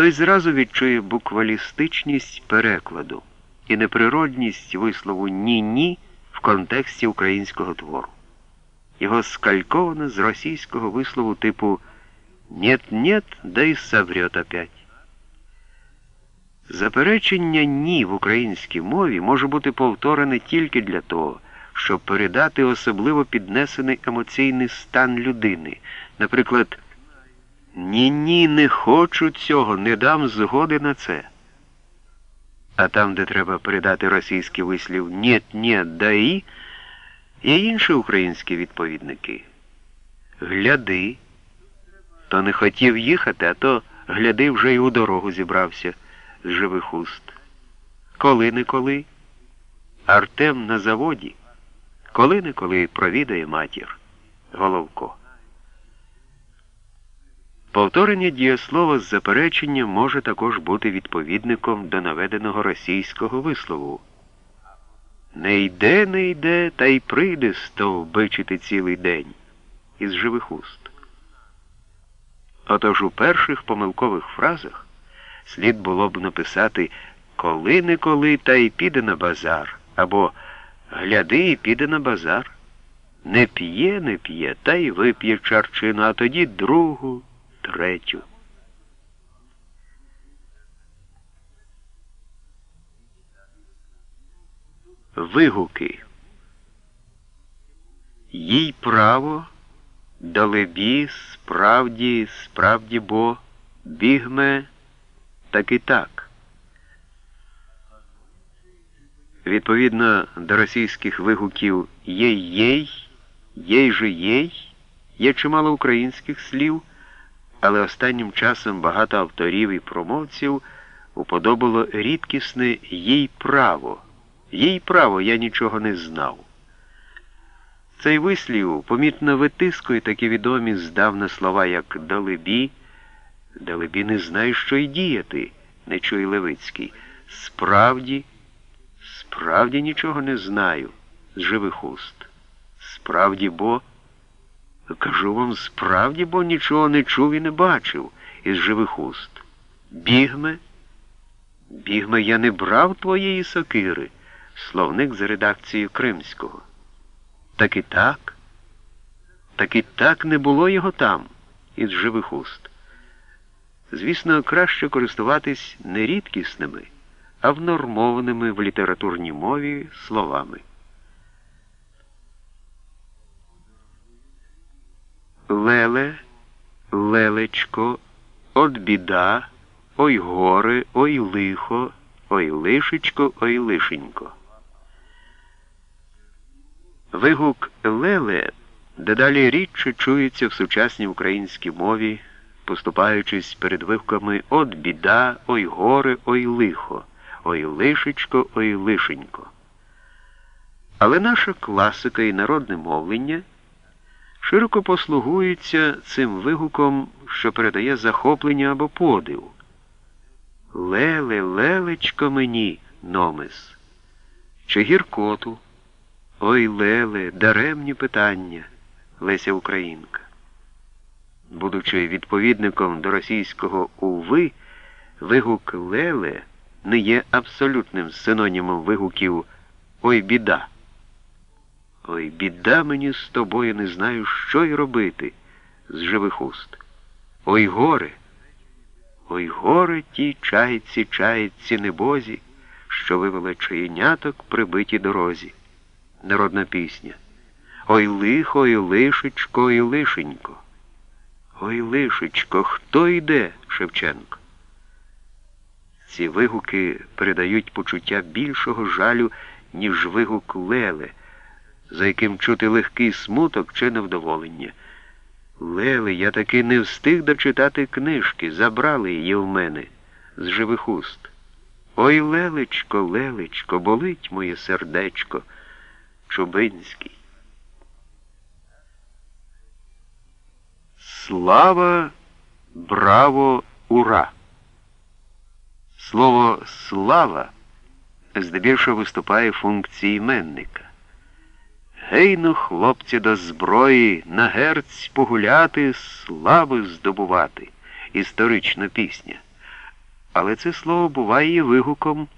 той зразу відчує буквалістичність перекладу і неприродність вислову ні-ні в контексті українського твору. Його скальковано з російського вислову типу «нет-нет, да й соврет опять». Заперечення ні в українській мові може бути повторене тільки для того, щоб передати особливо піднесений емоційний стан людини. Наприклад, ні-ні, не хочу цього, не дам згоди на це. А там, де треба передати російський вислів «нєт-нєт, даї, є інші українські відповідники. Гляди, то не хотів їхати, а то гляди вже й у дорогу зібрався з живих уст. Коли не коли, Артем на заводі, коли не коли провідає матір Головко. Повторення дієслова з запереченням може також бути відповідником до наведеного російського вислову. Не йде, не йде, та й прийде стовбичити цілий день із живих уст. Отож у перших помилкових фразах слід було б написати коли не коли, та й піде на базар, або гляди і піде на базар. Не п'є, не п'є, та й вип'є чарчину, а тоді другу, третю. Вигуки. Їй право, далебі, справді, справді бо, бігме, так і так. Відповідно до російських вигуків єй-єй, єй же єй, є чимало українських слів, але останнім часом багато авторів і промовців уподобало рідкісне їй право. Їй право я нічого не знав. Цей вислів помітно витискує такі відомі здавна слова, як далебі, далебі не знаю, що й діяти, не чує Левицький. Справді, справді нічого не знаю з живих уст. Справді, бо, кажу вам, справді, бо нічого не чув і не бачив із живих уст. Бігме, бігме, я не брав твоєї сокири, словник за редакцією Кримського. Так і так, так і так не було його там, із живих уст. Звісно, краще користуватись не рідкісними, а внормованими в літературній мові словами. Леле, лелечко, от біда, ой горе, ой лихо, ой лишечко, ой лишенько. Вигук леле дедалі рідше чується в сучасній українській мові поступаючись перед вивками от біда, ой горе, ой лихо, ой лишечко, ой лишенько. Але наша класика і народне мовлення широко послугуються цим вигуком, що передає захоплення або подив. Леле, лелечко мені, номис, чи гіркоту, ой леле, даремні питання, Леся Українка будучи відповідником до російського уви, вигук Леле не є абсолютним синонімом вигуків Ой біда. Ой, біда мені з тобою не знаю, що й робити з живих уст. Ой горе, ой горе ті чайці, чайці небозі, що вивели чаєняток прибиті дорозі. Народна пісня. Ой лихо, ой лишечко, ой лишенько. Ой, лишечко, хто йде? Шевченко. Ці вигуки передають почуття більшого жалю, ніж вигук Леле, за яким чути легкий смуток чи невдоволення. Леле, я таки не встиг дочитати книжки, забрали її в мене з живих уст. Ой, лелечко, лелечко, болить моє сердечко, Чубинський. Слава, браво, ура! Слово слава здебільшого виступає функції іменника. Гейну, хлопці, до зброї, на герць погуляти, слави здобувати історична пісня. але це слово буває вигуком